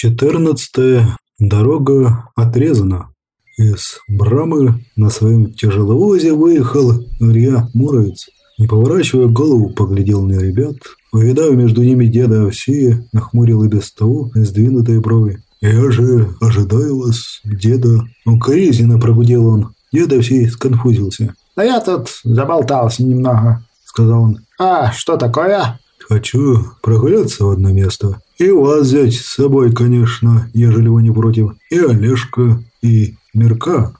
14. Дорога отрезана. Из Брамы на своем тяжеловозе выехал Илья Муровец. Не поворачивая голову, поглядел на ребят. Увидав между ними деда Овсея, нахмурил и без того сдвинутые брови. «Я же ожидаю вас, деда». Укоризненно прогудел он. Дед Овсей сконфузился. «Да я тут заболтался немного», — сказал он. «А, что такое?» «Хочу прогуляться в одно место. И вас взять с собой, конечно, ежели вы не против. И Олежка, и Мерка».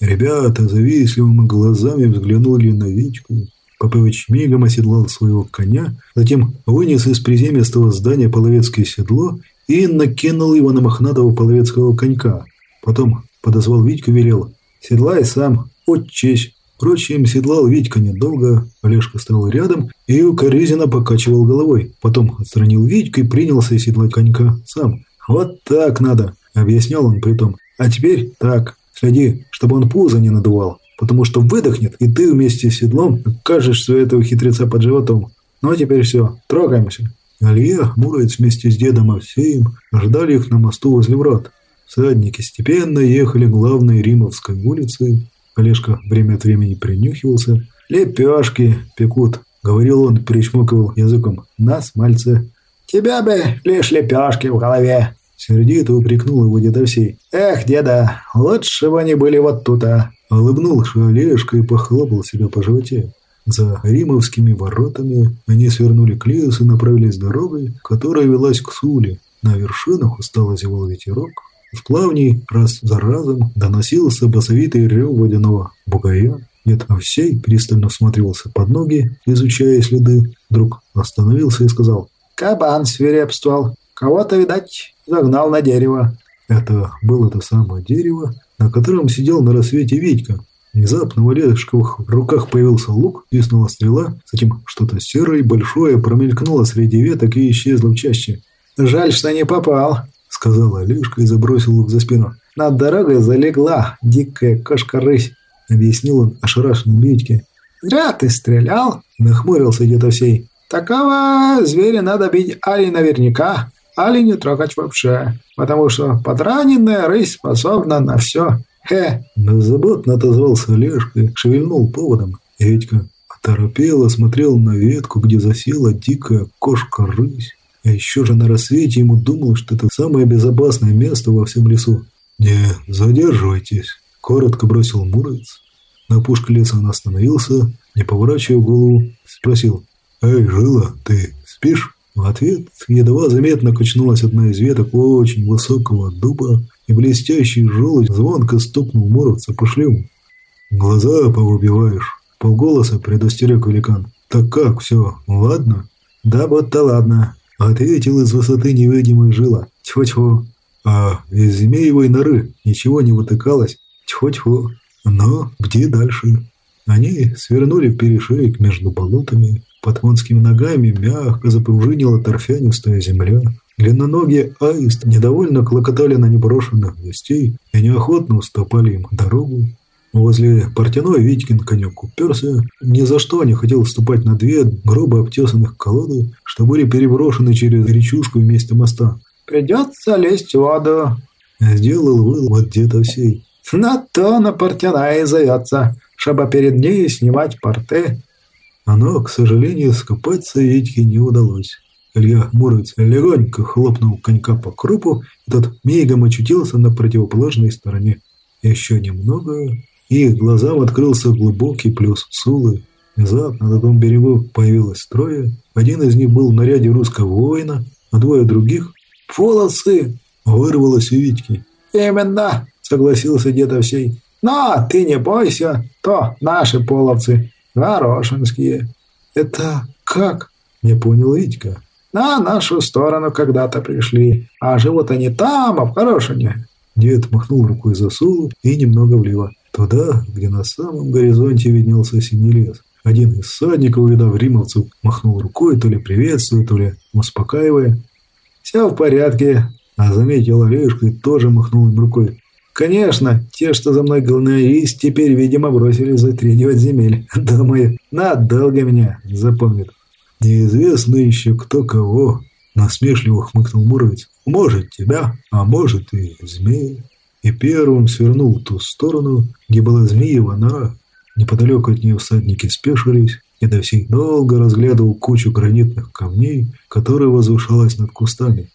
Ребята завистливыми глазами взглянули на Витьку. Попович мигом оседлал своего коня, затем вынес из приземистого здания половецкое седло и накинул его на мохнатого половецкого конька. Потом подозвал Витьку и велел «Седлай сам, учись». Впрочем, седлал Витька недолго, Олежка стоял рядом и укоризненно покачивал головой. Потом отстранил Витьку и принялся седлать конька сам. «Вот так надо», — объяснял он притом. «А теперь так, следи, чтобы он пузо не надувал, потому что выдохнет, и ты вместе с седлом окажешься этого хитреца под животом. Ну а теперь все, трогаемся». Алья, Муровец вместе с дедом Овсеем ждали их на мосту возле врат. Всадники степенно ехали главной Римовской улицей, Олежка время от времени принюхивался. «Лепешки пекут», — говорил он, причмокивал языком. «Нас, мальцы». «Тебя бы лишь лепешки в голове», — сердито упрекнул его дедовсей. «Эх, деда, лучше бы они были вот тут, а». Улыбнулся Олежка и похлопал себя по животе. За римовскими воротами они свернули к лесу и направились дорогой, которая велась к Суле. На вершинах устало зевал ветерок, в плавней раз за разом доносился басовитый рев водяного бугая. Дед Овсей пристально всматривался под ноги, изучая следы. Вдруг остановился и сказал «Кабан свирепствовал. Кого-то, видать, загнал на дерево». Это было то самое дерево, на котором сидел на рассвете Витька. Внезапно в Олежковых руках появился лук, писнула стрела, затем что-то серое и большое промелькнуло среди веток и исчезло в чаще. «Жаль, что не попал», — сказал Алешка и забросил лук за спину. «Над дорогой залегла дикая кошка-рысь», — объяснил он ошарашенным Витьке. «Зря ты стрелял», — нахмурился дед Овсей. «Такого зверя надо бить али наверняка, али не трогать вообще, потому что подраненная рысь способна на все. Хе!» Беззаботно отозвался Олежка и шевельнул поводом. Витька оторопело смотрел на ветку, где засела дикая кошка-рысь. А еще же на рассвете ему думал, что это самое безопасное место во всем лесу. «Не задерживайтесь», – коротко бросил Муромец. На опушке леса он остановился, не поворачивая голову, спросил. «Эй, Жила, ты спишь?» В ответ едва заметно качнулась одна из веток очень высокого дуба, и блестящий желудь звонко стукнул Муромца по шлему. «Глаза повыбиваешь», – полголоса предостерег великан. «Так как, все, ладно?» «Да будто ладно», Ответил из высоты невидимой жила. Тьфу-тьфу. А из змеевой норы ничего не вытыкалось. Тьфу-тьфу. Но где дальше? Они свернули в перешеек между болотами. Под конскими ногами мягко запружинила торфянистая земля. Длинноногие аист недовольно клокотали на непрошенных гостей и неохотно уступали им дорогу. Возле портяной Витькин конек уперся, ни за что не хотел ступать на две грубо обтесанных колоды, что были переброшены через речушку вместе моста. «Придется лезть в воду», — сделал вывод где-то всей. «На то на портяная и зовется, чтобы перед ней снимать порты». Но, к сожалению, скопаться Витьке не удалось. Илья Муромец легонько хлопнул конька по крупу, и тот мигом очутился на противоположной стороне. Еще немного, их глазам открылся глубокий плюс Сулы. Внезапно на том берегу появилось трое. Один из них был в наряде русского воина, а двое других – «Полосы!» – вырвалось у Витьки. «Именно!» – согласился дед Овсей. «Но ты не бойся, то наши половцы, горошинские». «Это как?» – не понял Витька. «На нашу сторону когда-то пришли, а живут они там, а в Горошине». Дед махнул рукой за Сулу и немного влево. Туда, где на самом горизонте виднелся синий лес. Один из всадников, увидав римовцев, махнул рукой, то ли приветствуя, то ли успокаивая. «Все в порядке», а заметил Олежка и тоже махнул им рукой. «Конечно, те, что за мной гонялись, теперь, видимо, бросились за третьего земель. Думаю, надолго меня запомнят». «Неизвестно еще кто кого», – насмешливо хмыкнул Муровец. Может, тебя, а может и змея. И первым свернул в ту сторону, где была змеева нора. Неподалеку от нее всадники спешились, и до всех долго разглядывал кучу гранитных камней, которая возвышалась над кустами.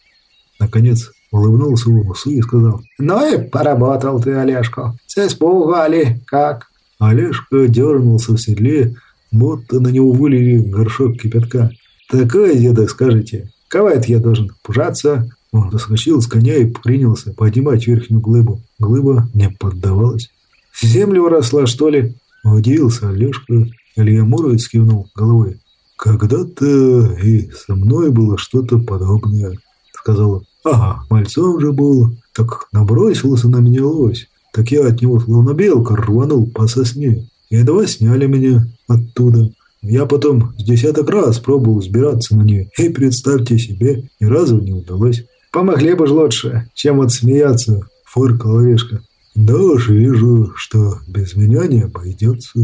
Наконец улыбнулся усы и сказал, «Ну и поработал ты, Олежка. Все испугали, как?» Олежка дернулся в седле, будто на него вылили горшок кипятка. «Такое, деда, скажете, кого это я должен пужаться?» Он соскочил с коня и принялся поднимать верхнюю глыбу. Глыба не поддавалась. «В землю росла, что ли?» Удивился Олежка. Илья Муромец кивнул головой. «Когда-то и со мной было что-то подобное», — сказал он. «Ага, мальцом же был, так набросился на меня лось, так я от него словно белка рванул по сосне. Едва сняли меня оттуда. Я потом с десяток раз пробовал сбираться на нее, и, представьте себе, ни разу не удалось. Помогли бы ж лучше, чем вот смеяться, фыркал Орешка. Да уж вижу, что без меня не обойдется.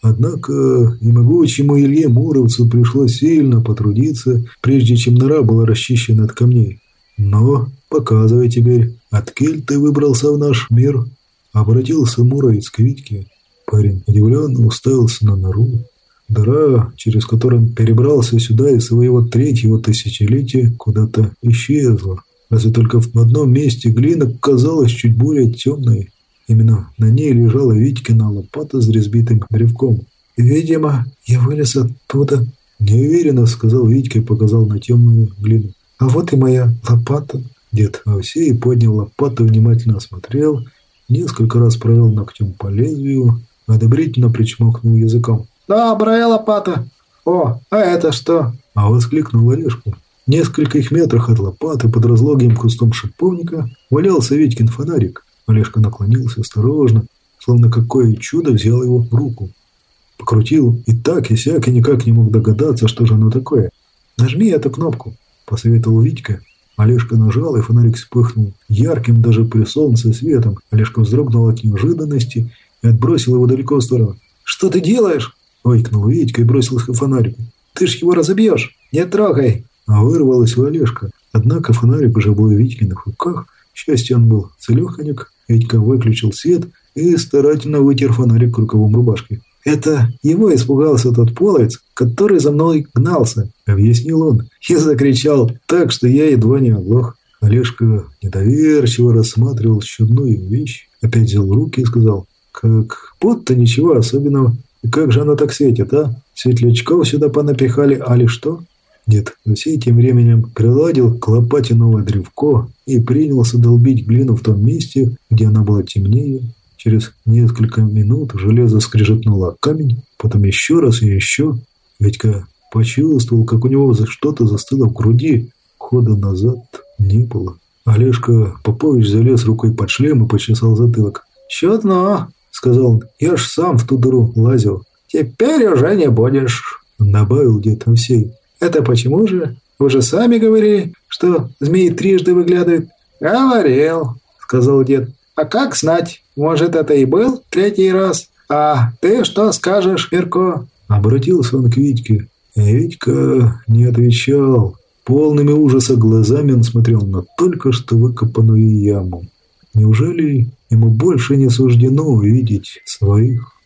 Однако и могучему Илье Муровцу пришлось сильно потрудиться, прежде чем нора была расчищена от камней. Но показывай теперь, откель ты выбрался в наш мир? Обратился Муровец к Витьке. Парень удивленно уставился на нору. Дыра, через которую он перебрался сюда из своего третьего тысячелетия, куда-то исчезла. Разве только в одном месте глина казалась чуть более темной. Именно на ней лежала Витькина лопата с резбитым древком. «Видимо, я вылез оттуда», – неуверенно сказал Витька и показал на темную глину. «А вот и моя лопата». Дед Овсей поднял лопату, внимательно осмотрел, несколько раз провел ногтем по лезвию, одобрительно причмокнул языком. «Добрая лопата! О, а это что?» А воскликнул Олежка. В нескольких метрах от лопаты под разлогим кустом шиповника валялся Витькин фонарик. Олежка наклонился осторожно, словно какое чудо взял его в руку. Покрутил и так, и сяк, и никак не мог догадаться, что же оно такое. «Нажми эту кнопку», – посоветовал Витька. Олежка нажал, и фонарик вспыхнул ярким даже при солнце светом. Олежка вздрогнул от неожиданности и отбросил его далеко в сторону. «Что ты делаешь?» – ойкнул Витька и бросился к фонарику. «Ты ж его разобьешь! Не трогай!» А вырвалась у Олежка. Однако фонарик уже был в Витькиных руках. К счастью, он был целеханик. Витька выключил свет и старательно вытер фонарик рукавом рубашки. «Это его испугался тот половец, который за мной гнался», — объяснил он. И закричал так, что я едва не оглох. Олежка недоверчиво рассматривал чудную вещь, опять взял руки и сказал, «Как будто ничего особенного. И как же оно так светит, а? Светлячков сюда понапихали, али что?» Дед Алексей тем временем приладил к лопате новое древко и принялся долбить глину в том месте, где она была темнее. Через несколько минут железо скрежетнуло камень, потом еще раз и еще. Ведька почувствовал, как у него что-то застыло в груди. Хода назад не было. Олежка Попович залез рукой под шлем и почесал затылок. «Чудно!» — сказал он. «Я ж сам в ту дыру лазил». «Теперь уже не будешь», — добавил дед Овсей. «Это почему же? Вы же сами говорили, что змеи трижды выглядывают». «Говорил», — сказал дед. «А как знать? Может, это и был третий раз? А ты что скажешь, Мирко?» Обратился он к Витьке. Витька не отвечал. Полными ужаса глазами он смотрел на только что выкопанную яму. Неужели ему больше не суждено увидеть своих